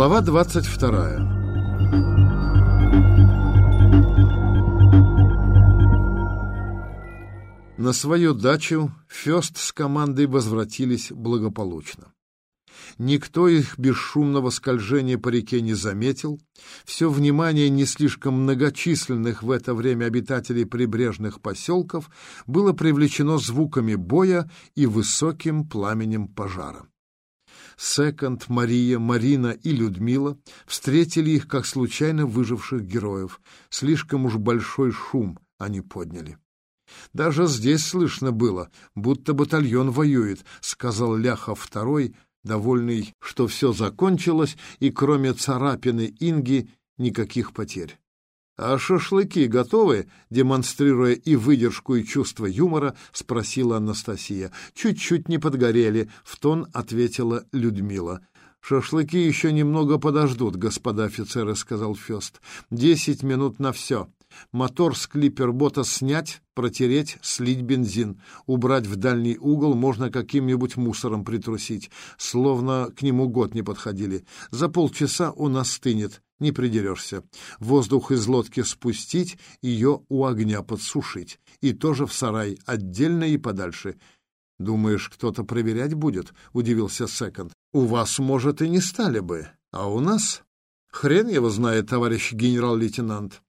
Глава 22 На свою дачу Фёст с командой возвратились благополучно. Никто их бесшумного скольжения по реке не заметил. Все внимание не слишком многочисленных в это время обитателей прибрежных поселков было привлечено звуками боя и высоким пламенем пожара. Секонд, Мария, Марина и Людмила встретили их как случайно выживших героев. Слишком уж большой шум они подняли. «Даже здесь слышно было, будто батальон воюет», — сказал Ляхов второй, довольный, что все закончилось, и кроме царапины Инги никаких потерь. «А шашлыки готовы?» — демонстрируя и выдержку, и чувство юмора, спросила Анастасия. «Чуть-чуть не подгорели», — в тон ответила Людмила. «Шашлыки еще немного подождут, господа офицеры», — сказал Фест. «Десять минут на все. Мотор с клипербота снять, протереть, слить бензин. Убрать в дальний угол можно каким-нибудь мусором притрусить, словно к нему год не подходили. За полчаса он остынет, не придерешься. Воздух из лодки спустить, ее у огня подсушить. И тоже в сарай, отдельно и подальше. «Думаешь, кто-то проверять будет?» — удивился Секонд. «У вас, может, и не стали бы, а у нас...» «Хрен его знает, товарищ генерал-лейтенант.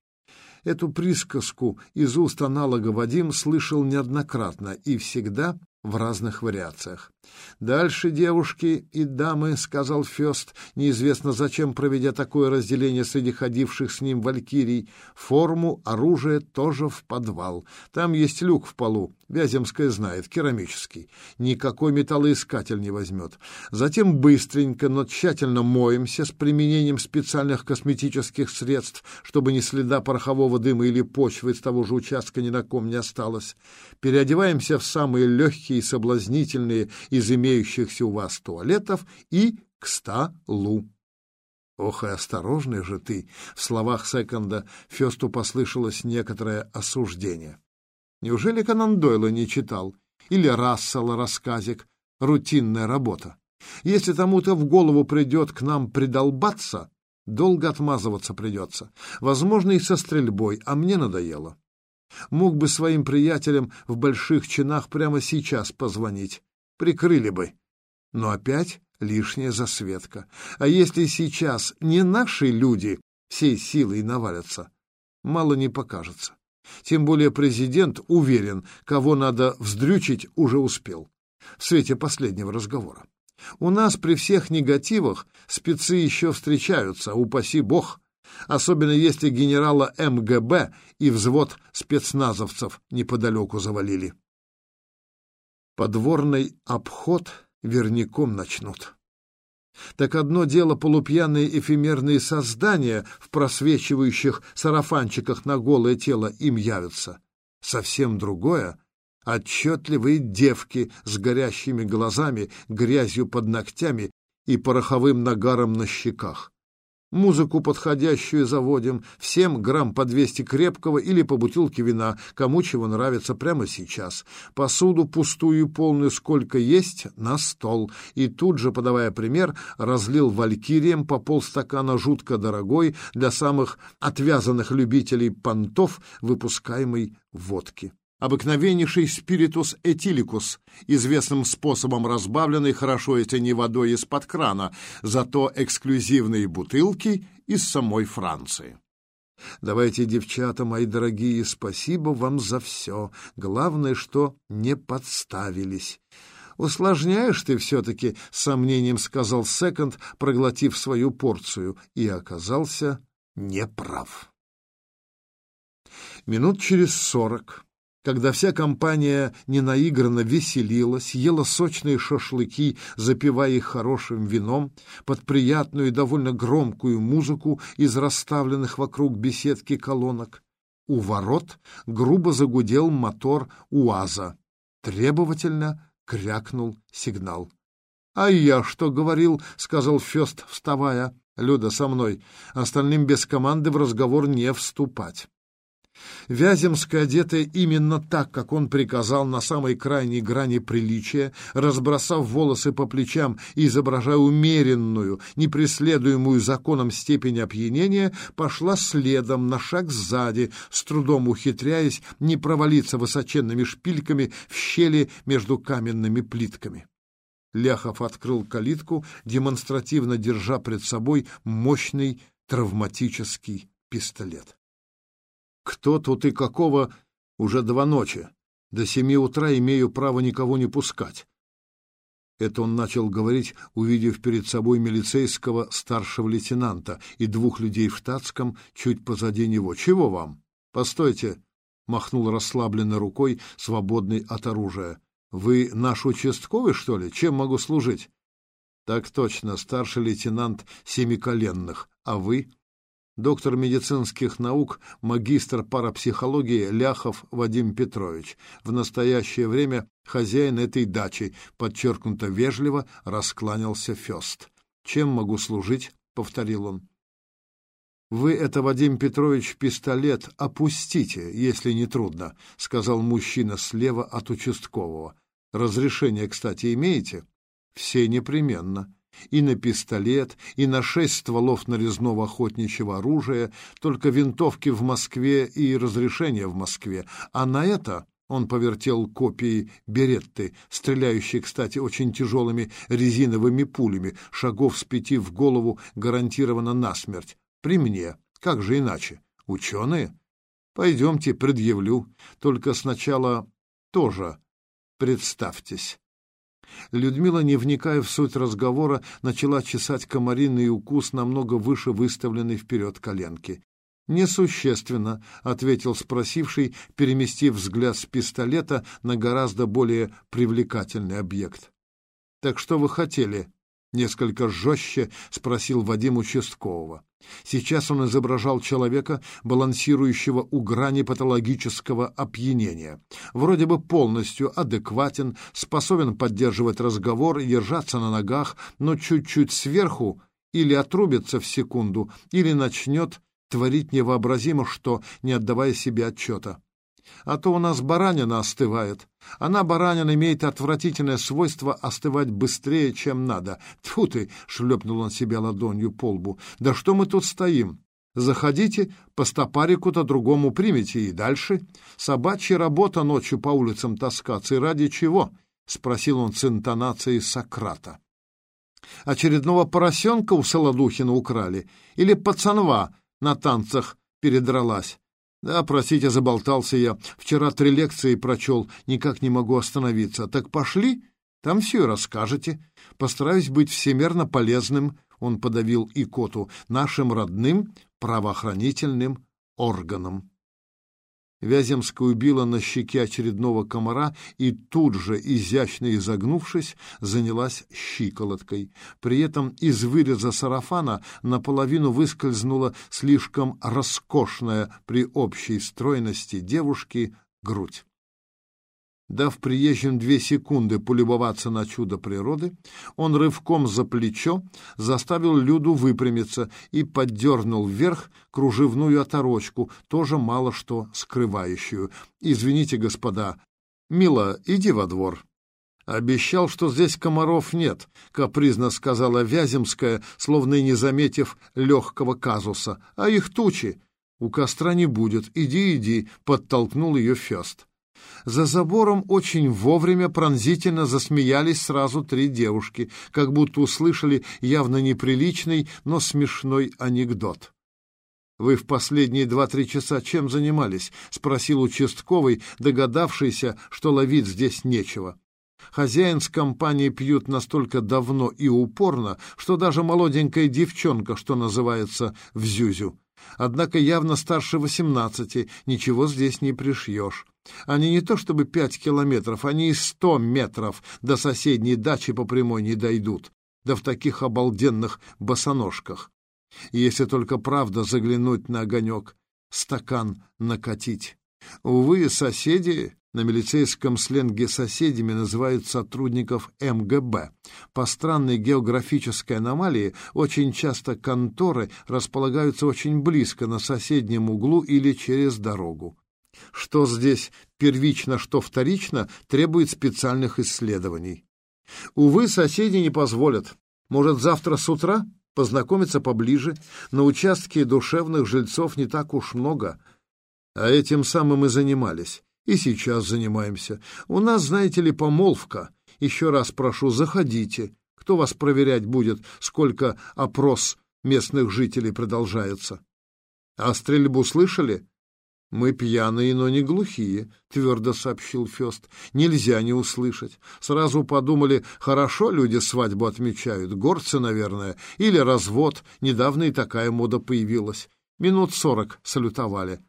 Эту присказку из уст аналога Вадим слышал неоднократно и всегда в разных вариациях. «Дальше, девушки и дамы», — сказал Фест, неизвестно зачем проведя такое разделение среди ходивших с ним валькирий, «форму, оружие тоже в подвал. Там есть люк в полу, Вяземская знает, керамический. Никакой металлоискатель не возьмет. Затем быстренько, но тщательно моемся с применением специальных косметических средств, чтобы ни следа порохового дыма или почвы с того же участка ни на ком не осталось. Переодеваемся в самые легкие и соблазнительные из имеющихся у вас туалетов и к столу. «Ох, и осторожный же ты!» — в словах Секонда Фесту послышалось некоторое осуждение. Неужели Конан Дойла не читал? Или Рассела рассказик? Рутинная работа. Если тому-то в голову придет к нам придолбаться, долго отмазываться придется. Возможно, и со стрельбой, а мне надоело. Мог бы своим приятелям в больших чинах прямо сейчас позвонить. Прикрыли бы. Но опять лишняя засветка. А если сейчас не наши люди всей силой навалятся, мало не покажется. Тем более президент уверен, кого надо вздрючить, уже успел. В свете последнего разговора. У нас при всех негативах спецы еще встречаются, упаси бог, особенно если генерала МГБ и взвод спецназовцев неподалеку завалили. Подворный обход верняком начнут. Так одно дело полупьяные эфемерные создания в просвечивающих сарафанчиках на голое тело им явятся. Совсем другое — отчетливые девки с горящими глазами, грязью под ногтями и пороховым нагаром на щеках. Музыку подходящую заводим, всем грамм по 200 крепкого или по бутылке вина, кому чего нравится прямо сейчас. Посуду пустую полную сколько есть на стол. И тут же, подавая пример, разлил валькирием по полстакана жутко дорогой для самых отвязанных любителей понтов выпускаемой водки обыкновеннейший спиритус этиликус, известным способом разбавленный хорошо, если не водой из-под крана, зато эксклюзивные бутылки из самой Франции. Давайте, девчата мои дорогие, спасибо вам за все. Главное, что не подставились. «Усложняешь ты все-таки», — с сомнением сказал Секонд, проглотив свою порцию, и оказался неправ. Минут через сорок когда вся компания ненаигранно веселилась, ела сочные шашлыки, запивая их хорошим вином, под приятную и довольно громкую музыку из расставленных вокруг беседки колонок, у ворот грубо загудел мотор УАЗа. Требовательно крякнул сигнал. — А я что говорил? — сказал Фест, вставая. — Люда, со мной. Остальным без команды в разговор не вступать. Вяземская, одетая именно так, как он приказал на самой крайней грани приличия, разбросав волосы по плечам и изображая умеренную, непреследуемую законом степень опьянения, пошла следом, на шаг сзади, с трудом ухитряясь не провалиться высоченными шпильками в щели между каменными плитками. Ляхов открыл калитку, демонстративно держа пред собой мощный травматический пистолет. Кто тут и какого уже два ночи. До семи утра имею право никого не пускать. Это он начал говорить, увидев перед собой милицейского старшего лейтенанта и двух людей в штатском чуть позади него. «Чего вам?» «Постойте!» — махнул расслабленной рукой, свободный от оружия. «Вы наш участковый, что ли? Чем могу служить?» «Так точно, старший лейтенант Семиколенных. А вы?» Доктор медицинских наук, магистр парапсихологии Ляхов Вадим Петрович, в настоящее время хозяин этой дачи, подчеркнуто вежливо раскланялся Фест. «Чем могу служить?» — повторил он. «Вы это, Вадим Петрович, пистолет опустите, если не трудно», — сказал мужчина слева от участкового. «Разрешение, кстати, имеете?» «Все непременно» и на пистолет, и на шесть стволов нарезного охотничьего оружия, только винтовки в Москве и разрешение в Москве. А на это он повертел копии беретты, стреляющие, кстати, очень тяжелыми резиновыми пулями, шагов с пяти в голову гарантированно насмерть. При мне. Как же иначе? Ученые? Пойдемте, предъявлю. Только сначала тоже представьтесь. Людмила, не вникая в суть разговора, начала чесать комариный укус намного выше выставленной вперед коленки. «Несущественно», — ответил спросивший, переместив взгляд с пистолета на гораздо более привлекательный объект. «Так что вы хотели?» Несколько жестче спросил Вадим участкового. Сейчас он изображал человека, балансирующего у грани патологического опьянения. Вроде бы полностью адекватен, способен поддерживать разговор и держаться на ногах, но чуть-чуть сверху или отрубится в секунду, или начнет творить невообразимо что, не отдавая себе отчета. А то у нас баранина остывает. Она, баранина, имеет отвратительное свойство остывать быстрее, чем надо. Тьфу ты!» — шлепнул он себя ладонью по лбу. «Да что мы тут стоим? Заходите, по стопарику-то другому примите, и дальше. Собачья работа ночью по улицам таскаться, и ради чего?» — спросил он с интонацией Сократа. «Очередного поросенка у Солодухина украли? Или пацанва на танцах передралась?» Да, простите, заболтался я. Вчера три лекции прочел, никак не могу остановиться. Так пошли, там все расскажете. Постараюсь быть всемерно полезным, он подавил икоту, нашим родным правоохранительным органам. Вяземская убила на щеке очередного комара и тут же, изящно изогнувшись, занялась щиколоткой. При этом из выреза сарафана наполовину выскользнула слишком роскошная при общей стройности девушки грудь. Дав приезжим две секунды полюбоваться на чудо природы, он рывком за плечо заставил Люду выпрямиться и поддернул вверх кружевную оторочку, тоже мало что скрывающую. «Извините, господа. Мила, иди во двор». «Обещал, что здесь комаров нет», — капризно сказала Вяземская, словно и не заметив легкого казуса. «А их тучи. У костра не будет. Иди, иди», — подтолкнул ее Фест. За забором очень вовремя пронзительно засмеялись сразу три девушки, как будто услышали явно неприличный, но смешной анекдот. «Вы в последние два-три часа чем занимались?» — спросил участковый, догадавшийся, что ловить здесь нечего. Хозяин с компанией пьют настолько давно и упорно, что даже молоденькая девчонка, что называется, в зюзю. Однако явно старше восемнадцати, ничего здесь не пришьешь. Они не то чтобы пять километров, они и сто метров до соседней дачи по прямой не дойдут, да в таких обалденных босоножках. Если только правда заглянуть на огонек, стакан накатить. Увы, соседи на милицейском сленге соседями называют сотрудников МГБ. По странной географической аномалии очень часто конторы располагаются очень близко на соседнем углу или через дорогу. Что здесь первично, что вторично, требует специальных исследований. Увы, соседи не позволят. Может, завтра с утра познакомиться поближе? На участке душевных жильцов не так уж много. А этим самым и занимались. И сейчас занимаемся. У нас, знаете ли, помолвка. Еще раз прошу, заходите. Кто вас проверять будет, сколько опрос местных жителей продолжается? А стрельбу слышали? Мы пьяные, но не глухие, твердо сообщил Фест. Нельзя не услышать. Сразу подумали, хорошо люди свадьбу отмечают, горцы, наверное, или развод. Недавно и такая мода появилась. Минут сорок салютовали.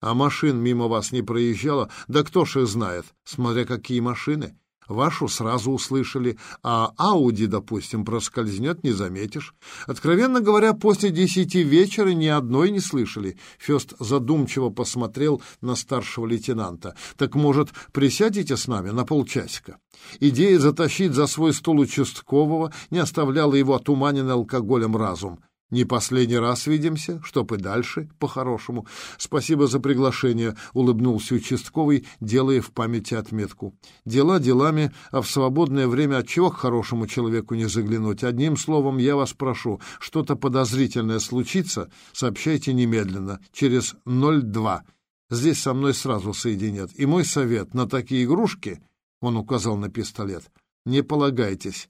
А машин мимо вас не проезжало? Да кто ж их знает, смотря какие машины. Вашу сразу услышали, а Ауди, допустим, проскользнет, не заметишь. Откровенно говоря, после десяти вечера ни одной не слышали. Фест задумчиво посмотрел на старшего лейтенанта. Так, может, присядете с нами на полчасика? Идея затащить за свой стол участкового не оставляла его отуманенный алкоголем разум. Не последний раз видимся, чтоб и дальше, по-хорошему. Спасибо за приглашение, — улыбнулся участковый, делая в памяти отметку. Дела делами, а в свободное время от чего к хорошему человеку не заглянуть? Одним словом, я вас прошу, что-то подозрительное случится, сообщайте немедленно, через 02. Здесь со мной сразу соединят. И мой совет на такие игрушки, — он указал на пистолет, — не полагайтесь.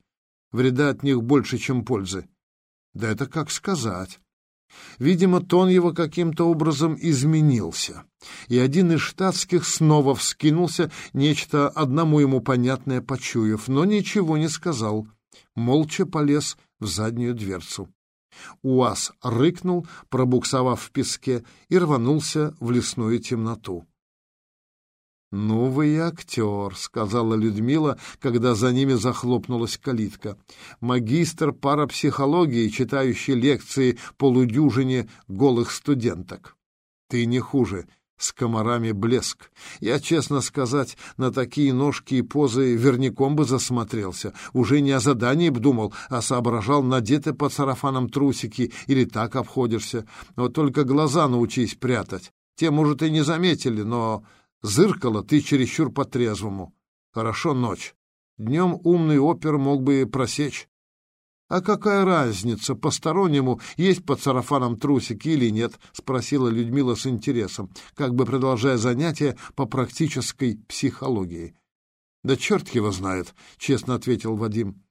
Вреда от них больше, чем пользы. Да это как сказать. Видимо, тон его каким-то образом изменился, и один из штатских снова вскинулся, нечто одному ему понятное почуяв, но ничего не сказал, молча полез в заднюю дверцу. УАЗ рыкнул, пробуксовав в песке, и рванулся в лесную темноту. «Ну вы и актер», — сказала Людмила, когда за ними захлопнулась калитка. «Магистр парапсихологии, читающий лекции полудюжине голых студенток. Ты не хуже, с комарами блеск. Я, честно сказать, на такие ножки и позы верняком бы засмотрелся. Уже не о задании б думал, а соображал, надеты под сарафаном трусики или так обходишься. Вот только глаза научись прятать. Те, может, и не заметили, но Зыркало ты чересчур по-трезвому. Хорошо ночь. Днем умный опер мог бы просечь. «А какая разница, постороннему есть под сарафаном трусики или нет?» — спросила Людмила с интересом, как бы продолжая занятия по практической психологии. «Да черт его знает», — честно ответил Вадим.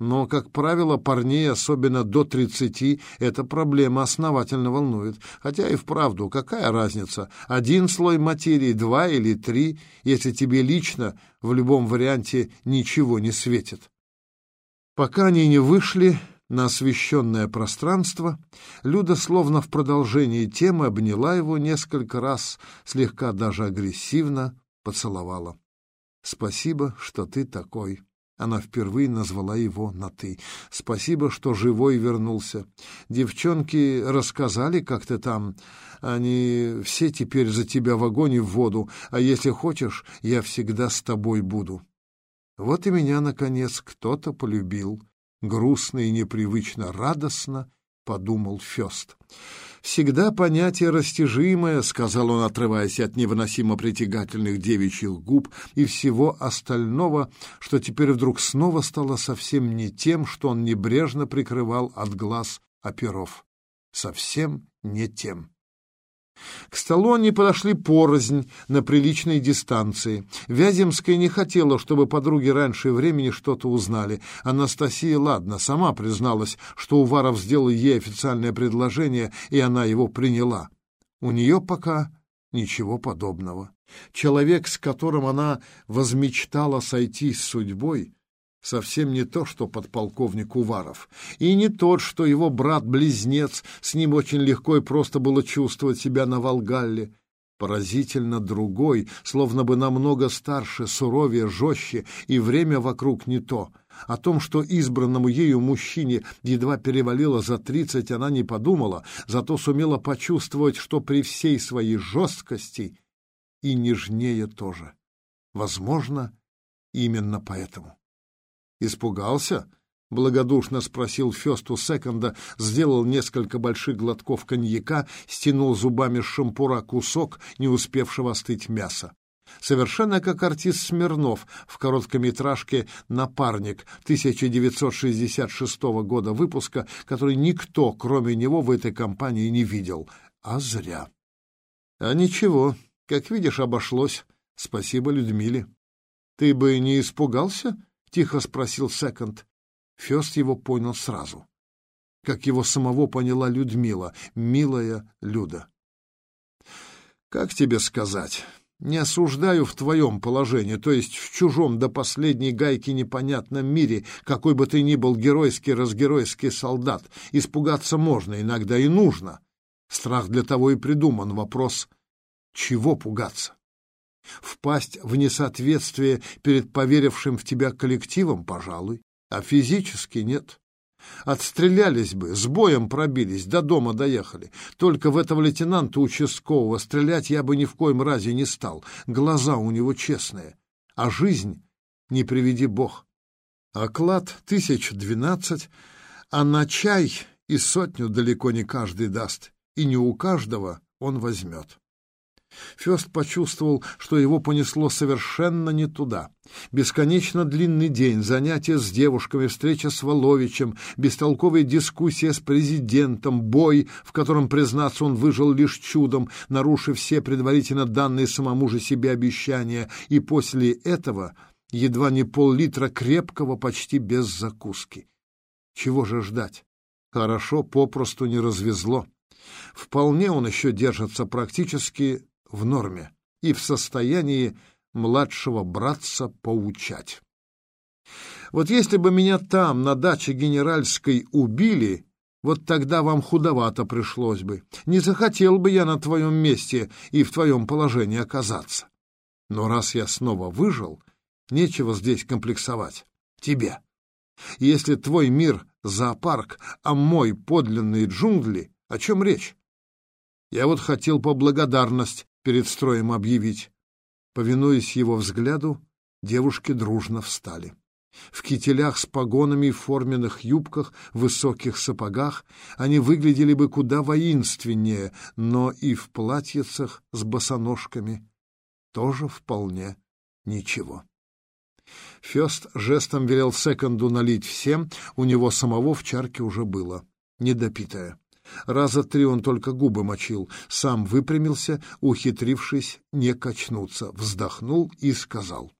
Но, как правило, парней, особенно до тридцати, эта проблема основательно волнует. Хотя и вправду, какая разница, один слой материи, два или три, если тебе лично в любом варианте ничего не светит. Пока они не вышли на освещенное пространство, Люда словно в продолжении темы обняла его несколько раз, слегка даже агрессивно поцеловала. «Спасибо, что ты такой». Она впервые назвала его на «ты». «Спасибо, что живой вернулся. Девчонки рассказали, как ты там. Они все теперь за тебя в огонь и в воду, а если хочешь, я всегда с тобой буду». Вот и меня, наконец, кто-то полюбил. Грустно и непривычно радостно, подумал Фёст. «Всегда понятие растяжимое», — сказал он, отрываясь от невыносимо притягательных девичьих губ и всего остального, что теперь вдруг снова стало совсем не тем, что он небрежно прикрывал от глаз оперов. Совсем не тем. К столу они подошли порознь на приличной дистанции. Вяземская не хотела, чтобы подруги раньше времени что-то узнали. Анастасия, ладно, сама призналась, что Уваров сделал ей официальное предложение, и она его приняла. У нее пока ничего подобного. Человек, с которым она возмечтала сойтись с судьбой, совсем не то, что подполковник Уваров, и не тот, что его брат-близнец, с ним очень легко и просто было чувствовать себя на Волгалле. Поразительно другой, словно бы намного старше, суровее, жестче, и время вокруг не то. О том, что избранному ею мужчине едва перевалило за тридцать, она не подумала, зато сумела почувствовать, что при всей своей жесткости и нежнее тоже. Возможно, именно поэтому. Испугался? — благодушно спросил Фесту Секонда, сделал несколько больших глотков коньяка, стянул зубами с шампура кусок, не успевшего остыть мяса. Совершенно как артист Смирнов в короткометражке «Напарник» 1966 года выпуска, который никто, кроме него, в этой компании не видел. А зря. А ничего, как видишь, обошлось. Спасибо Людмиле. Ты бы не испугался? — тихо спросил Секонд. Фест его понял сразу, как его самого поняла Людмила, милая Люда. «Как тебе сказать? Не осуждаю в твоем положении, то есть в чужом до последней гайки непонятном мире, какой бы ты ни был геройский, разгеройский солдат. Испугаться можно, иногда и нужно. Страх для того и придуман. Вопрос — чего пугаться? Впасть в несоответствие перед поверившим в тебя коллективом, пожалуй а физически нет. Отстрелялись бы, с боем пробились, до дома доехали. Только в этого лейтенанта участкового стрелять я бы ни в коем разе не стал. Глаза у него честные. А жизнь не приведи бог. Оклад тысяч двенадцать, а на чай и сотню далеко не каждый даст, и не у каждого он возьмет. Фест почувствовал, что его понесло совершенно не туда. Бесконечно длинный день, занятия с девушками, встреча с Воловичем, бестолковая дискуссия с президентом, бой, в котором, признаться, он выжил лишь чудом, нарушив все предварительно данные самому же себе обещания, и после этого едва не пол-литра крепкого почти без закуски. Чего же ждать? Хорошо, попросту не развезло. Вполне он еще держится практически в норме и в состоянии младшего братца поучать. Вот если бы меня там, на даче генеральской, убили, вот тогда вам худовато пришлось бы. Не захотел бы я на твоем месте и в твоем положении оказаться. Но раз я снова выжил, нечего здесь комплексовать. Тебе. Если твой мир — зоопарк, а мой — подлинные джунгли, о чем речь? Я вот хотел по благодарность перед строем объявить. Повинуясь его взгляду, девушки дружно встали. В кителях с погонами и форменных юбках, высоких сапогах они выглядели бы куда воинственнее, но и в платьицах с босоножками тоже вполне ничего. Фест жестом велел секонду налить всем, у него самого в чарке уже было, недопитое. Раза три он только губы мочил, сам выпрямился, ухитрившись не качнуться, вздохнул и сказал.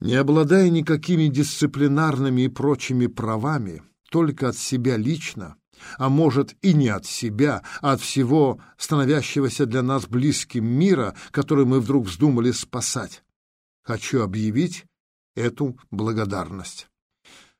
Не обладая никакими дисциплинарными и прочими правами, только от себя лично, а может и не от себя, а от всего становящегося для нас близким мира, который мы вдруг вздумали спасать, хочу объявить эту благодарность.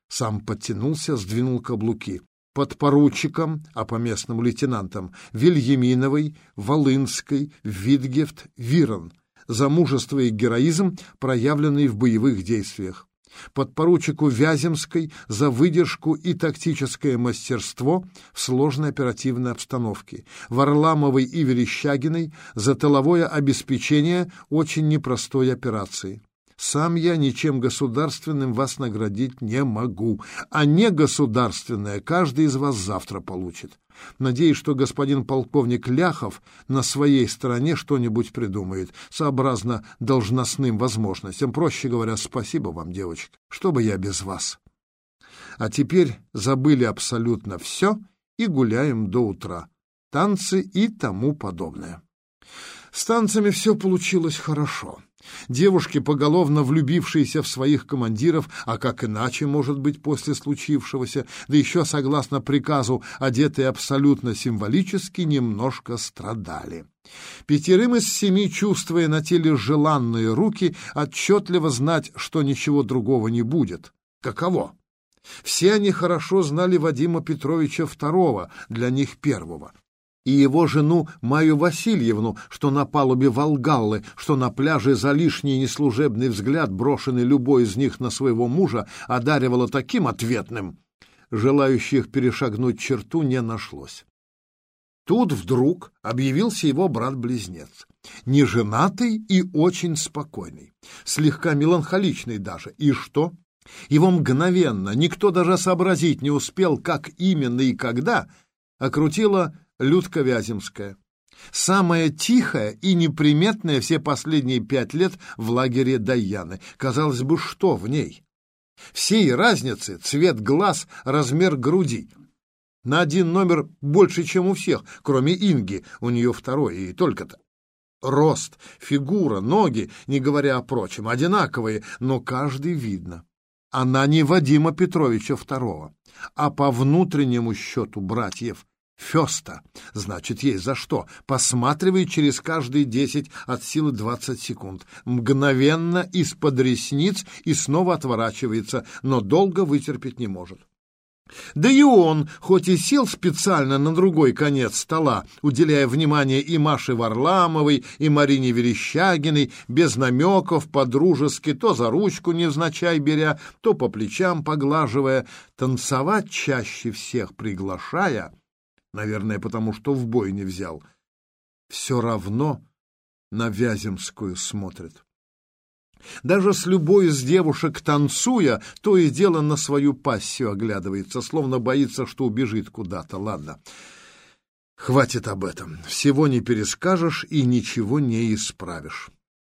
Сам подтянулся, сдвинул каблуки подпоручиком, а по местным лейтенантам, Вильяминовой, Волынской, Витгефт, Вирон за мужество и героизм, проявленные в боевых действиях, подпоручику Вяземской за выдержку и тактическое мастерство в сложной оперативной обстановке, Варламовой и Верещагиной за тыловое обеспечение очень непростой операции. Сам я ничем государственным вас наградить не могу, а не государственное каждый из вас завтра получит. Надеюсь, что господин полковник Ляхов на своей стороне что-нибудь придумает, сообразно должностным возможностям. Проще говоря, спасибо вам, девочка, что бы я без вас. А теперь забыли абсолютно все и гуляем до утра. Танцы и тому подобное. С танцами все получилось хорошо. Девушки, поголовно влюбившиеся в своих командиров, а как иначе может быть после случившегося, да еще согласно приказу, одетые абсолютно символически, немножко страдали. Пятерым из семи, чувствуя на теле желанные руки, отчетливо знать, что ничего другого не будет. Каково? Все они хорошо знали Вадима Петровича II, для них первого и его жену Маю Васильевну, что на палубе Волгаллы, что на пляже за лишний неслужебный взгляд, брошенный любой из них на своего мужа, одаривала таким ответным. Желающих перешагнуть черту не нашлось. Тут вдруг объявился его брат-близнец. Неженатый и очень спокойный, слегка меланхоличный даже. И что? Его мгновенно, никто даже сообразить не успел, как именно и когда, окрутила Людка Вяземская. Самая тихая и неприметная все последние пять лет в лагере Даяны. Казалось бы, что в ней? Всей разницы — цвет глаз, размер груди. На один номер больше, чем у всех, кроме Инги, у нее второй, и только-то. Рост, фигура, ноги, не говоря о прочем, одинаковые, но каждый видно. Она не Вадима Петровича второго, а по внутреннему счету братьев Феста. Значит, есть за что. Посматривает через каждые десять от силы двадцать секунд. Мгновенно из-под ресниц и снова отворачивается, но долго вытерпеть не может. Да и он, хоть и сел специально на другой конец стола, уделяя внимание и Маше Варламовой, и Марине Верещагиной, без намеков, подружески, то за ручку невзначай беря, то по плечам поглаживая, танцевать чаще всех приглашая, наверное, потому что в бой не взял, все равно на Вяземскую смотрит. Даже с любой из девушек танцуя, то и дело на свою пассию оглядывается, словно боится, что убежит куда-то. Ладно, хватит об этом. Всего не перескажешь и ничего не исправишь.